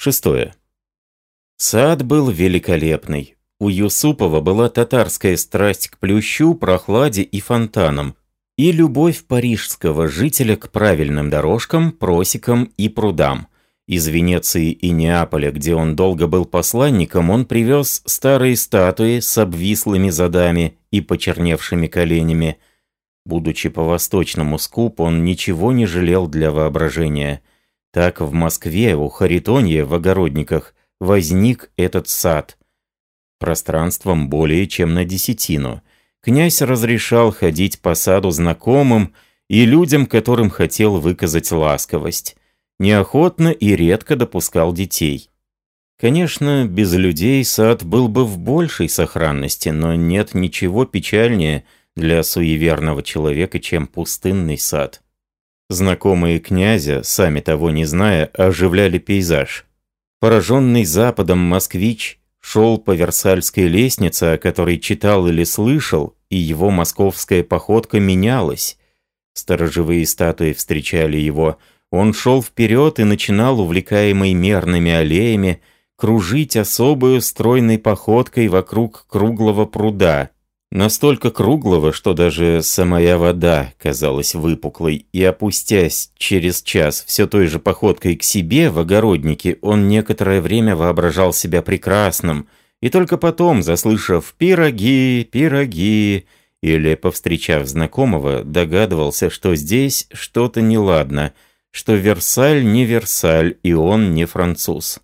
Шестое. Сад был великолепный. У Юсупова была татарская страсть к плющу, прохладе и фонтанам, и любовь парижского жителя к правильным дорожкам, просекам и прудам. Из Венеции и Неаполя, где он долго был посланником, он привез старые статуи с обвислыми задами и почерневшими коленями. Будучи по-восточному скуп, он ничего не жалел для воображения. Так в Москве, у Харитонья, в Огородниках, возник этот сад. Пространством более чем на десятину. Князь разрешал ходить по саду знакомым и людям, которым хотел выказать ласковость. Неохотно и редко допускал детей. Конечно, без людей сад был бы в большей сохранности, но нет ничего печальнее для суеверного человека, чем пустынный сад. Знакомые князя, сами того не зная, оживляли пейзаж. Пораженный западом москвич шел по Версальской лестнице, о которой читал или слышал, и его московская походка менялась. Сторожевые статуи встречали его. Он шел вперед и начинал, увлекаемый мерными аллеями, кружить особую стройной походкой вокруг круглого пруда, Настолько круглого, что даже самая вода казалась выпуклой, и опустясь через час все той же походкой к себе в огороднике, он некоторое время воображал себя прекрасным, и только потом, заслышав «пироги, пироги», или, повстречав знакомого, догадывался, что здесь что-то неладно, что Версаль не Версаль, и он не француз.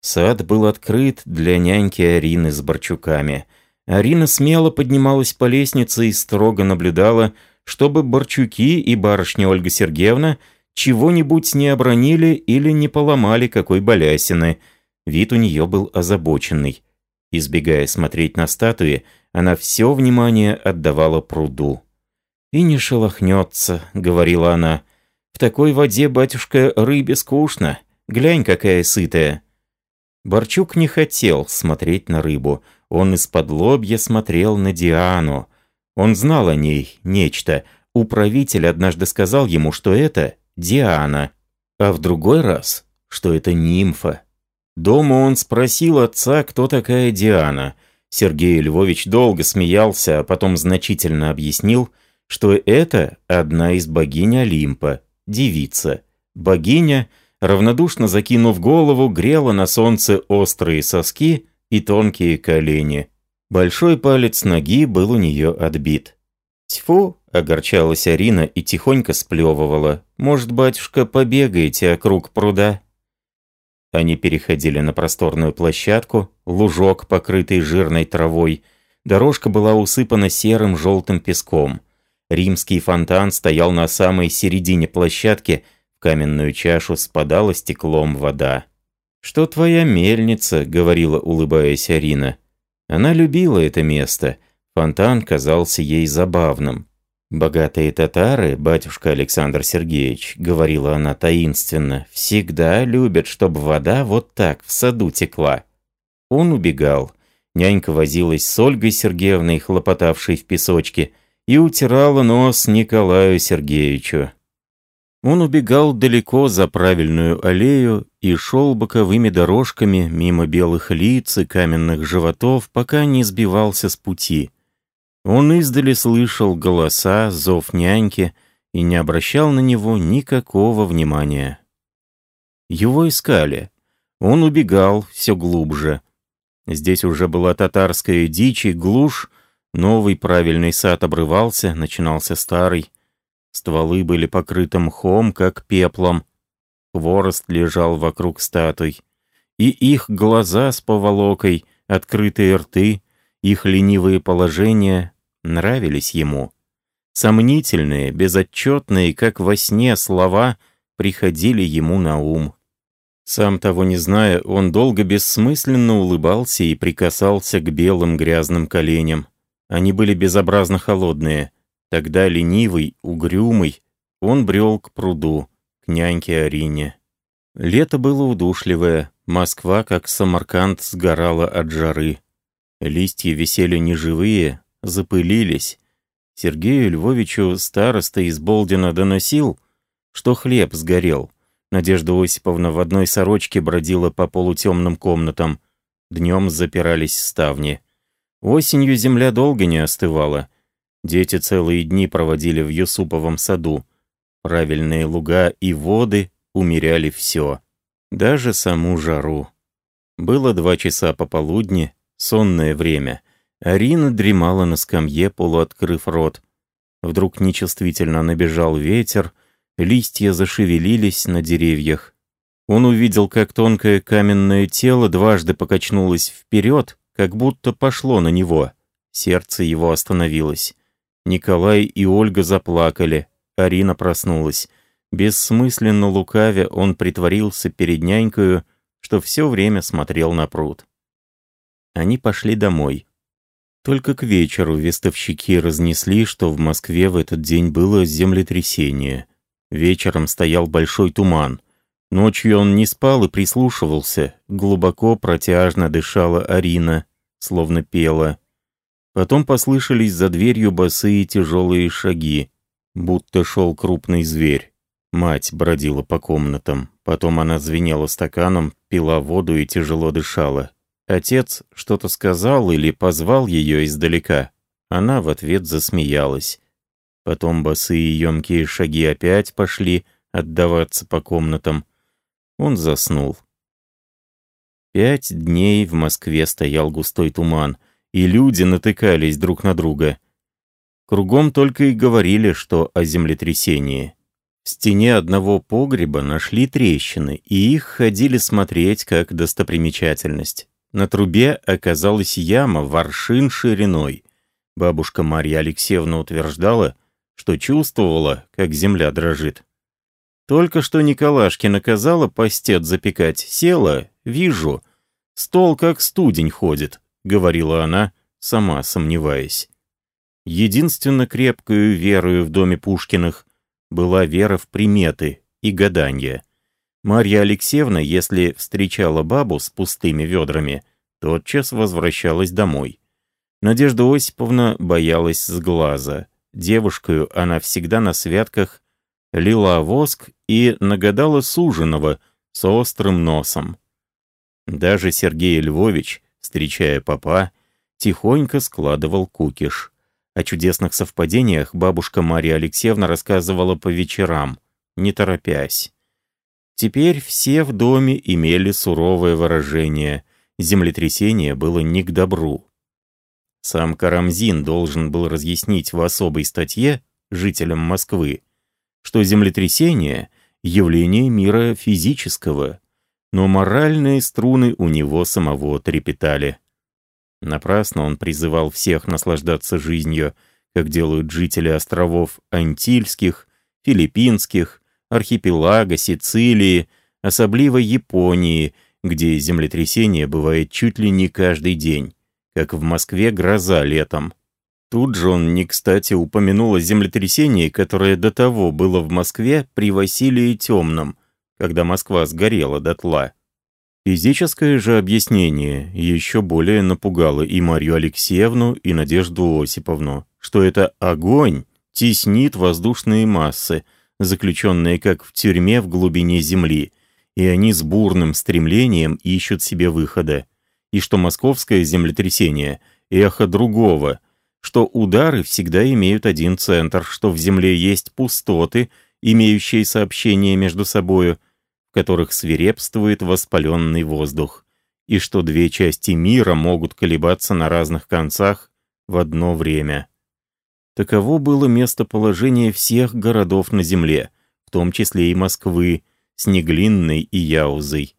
Сад был открыт для няньки Арины с Борчуками — Арина смело поднималась по лестнице и строго наблюдала, чтобы Борчуки и барышня Ольга Сергеевна чего-нибудь не обронили или не поломали какой балясины. Вид у нее был озабоченный. Избегая смотреть на статуи, она все внимание отдавала пруду. «И не шелохнется», — говорила она. «В такой воде, батюшка, рыбе скучно. Глянь, какая сытая». Борчук не хотел смотреть на рыбу. Он из-под лобья смотрел на Диану. Он знал о ней нечто. Управитель однажды сказал ему, что это Диана, а в другой раз, что это нимфа. Дома он спросил отца, кто такая Диана. Сергей Львович долго смеялся, а потом значительно объяснил, что это одна из богинь Олимпа, девица. Богиня, равнодушно закинув голову, грела на солнце острые соски и тонкие колени. Большой палец ноги был у нее отбит. «Тьфу!» — огорчалась Арина и тихонько сплевывала. «Может, батюшка, побегаете округ пруда?» Они переходили на просторную площадку, лужок, покрытый жирной травой. Дорожка была усыпана серым желтым песком. Римский фонтан стоял на самой середине площадки, в каменную чашу спадала стеклом вода. «Что твоя мельница?» — говорила, улыбаясь Арина. Она любила это место. Фонтан казался ей забавным. «Богатые татары, батюшка Александр Сергеевич», — говорила она таинственно, — «всегда любят, чтобы вода вот так в саду текла». Он убегал. Нянька возилась с Ольгой Сергеевной, хлопотавшей в песочке, и утирала нос Николаю Сергеевичу. Он убегал далеко за правильную аллею и шел боковыми дорожками мимо белых лиц и каменных животов, пока не сбивался с пути. Он издали слышал голоса, зов няньки и не обращал на него никакого внимания. Его искали. Он убегал все глубже. Здесь уже была татарская дичь и глушь, новый правильный сад обрывался, начинался старый. Стволы были покрыты мхом, как пеплом. Хворост лежал вокруг статуй. И их глаза с поволокой, открытые рты, их ленивые положения нравились ему. Сомнительные, безотчетные, как во сне слова приходили ему на ум. Сам того не зная, он долго бессмысленно улыбался и прикасался к белым грязным коленям. Они были безобразно холодные — Тогда ленивый, угрюмый, он брел к пруду, к няньке Арине. Лето было удушливое, Москва, как Самарканд, сгорала от жары. Листья висели неживые, запылились. Сергею Львовичу староста из Болдина доносил, что хлеб сгорел, Надежда Осиповна в одной сорочке бродила по полутемным комнатам. Днем запирались ставни. Осенью земля долго не остывала. Дети целые дни проводили в Юсуповом саду. Правильные луга и воды умеряли все. Даже саму жару. Было два часа пополудни, сонное время. Арина дремала на скамье, полуоткрыв рот. Вдруг нечувствительно набежал ветер, Листья зашевелились на деревьях. Он увидел, как тонкое каменное тело дважды покачнулось вперед, как будто пошло на него. Сердце его остановилось. Николай и Ольга заплакали. Арина проснулась. Бессмысленно лукавя он притворился перед нянькою, что все время смотрел на пруд. Они пошли домой. Только к вечеру вестовщики разнесли, что в Москве в этот день было землетрясение. Вечером стоял большой туман. Ночью он не спал и прислушивался. Глубоко протяжно дышала Арина, словно пела. Потом послышались за дверью босые тяжелые шаги, будто шел крупный зверь. Мать бродила по комнатам. Потом она звенела стаканом, пила воду и тяжело дышала. Отец что-то сказал или позвал ее издалека. Она в ответ засмеялась. Потом босые емкие шаги опять пошли отдаваться по комнатам. Он заснул. Пять дней в Москве стоял густой туман, и люди натыкались друг на друга. Кругом только и говорили, что о землетрясении. В стене одного погреба нашли трещины, и их ходили смотреть как достопримечательность. На трубе оказалась яма воршин шириной. Бабушка Марья Алексеевна утверждала, что чувствовала, как земля дрожит. Только что Николашки наказала пастет запекать, села, вижу. Стол как студень ходит, говорила она, сама сомневаясь. Единственно крепкую верою в доме Пушкиных была вера в приметы и гадания. Марья Алексеевна, если встречала бабу с пустыми ведрами, тотчас возвращалась домой. Надежда Осиповна боялась с глаза. Девушкою она всегда на святках лила воск и нагадала суженого с острым носом. Даже Сергей Львович, встречая папа, тихонько складывал кукиш. О чудесных совпадениях бабушка Мария Алексеевна рассказывала по вечерам, не торопясь. Теперь все в доме имели суровое выражение. Землетрясение было не к добру. Сам Карамзин должен был разъяснить в особой статье жителям Москвы, что землетрясение — явление мира физического, но моральные струны у него самого трепетали. Напрасно он призывал всех наслаждаться жизнью, как делают жители островов Антильских, Филиппинских, архипелага, Сицилии, особливо Японии, где землетрясение бывает чуть ли не каждый день как в Москве гроза летом. Тут же он не кстати упомянул о землетрясении, которое до того было в Москве при Василии Темном, когда Москва сгорела дотла. Физическое же объяснение еще более напугало и Марию Алексеевну, и Надежду Осиповну, что это огонь теснит воздушные массы, заключенные как в тюрьме в глубине земли, и они с бурным стремлением ищут себе выхода и что московское землетрясение — эхо другого, что удары всегда имеют один центр, что в Земле есть пустоты, имеющие сообщения между собою, которых свирепствует воспаленный воздух, и что две части мира могут колебаться на разных концах в одно время. Таково было местоположение всех городов на Земле, в том числе и Москвы, с Неглинной и Яузой.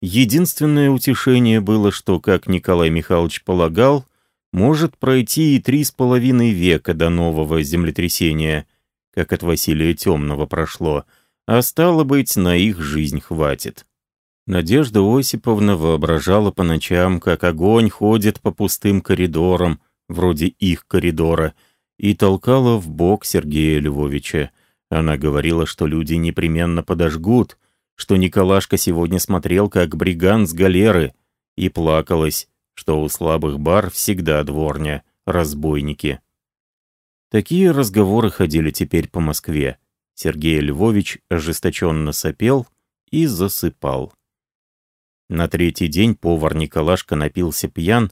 Единственное утешение было, что, как Николай Михайлович полагал, может пройти и три с половиной века до нового землетрясения, как от Василия Темного прошло, а стало быть, на их жизнь хватит. Надежда Осиповна воображала по ночам, как огонь ходит по пустым коридорам, вроде их коридора, и толкала в бок Сергея Львовича. Она говорила, что люди непременно подожгут, что Николашка сегодня смотрел, как бриган с галеры, и плакалась, что у слабых бар всегда дворня, разбойники. Такие разговоры ходили теперь по Москве. Сергей Львович ожесточенно сопел, и засыпал. На третий день повар Николашка напился пьян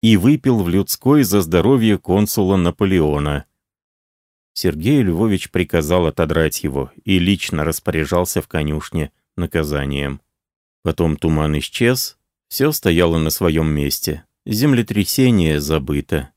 и выпил в людской за здоровье консула Наполеона. Сергей Львович приказал отодрать его и лично распоряжался в конюшне наказанием. Потом туман исчез, все стояло на своем месте, землетрясение забыто.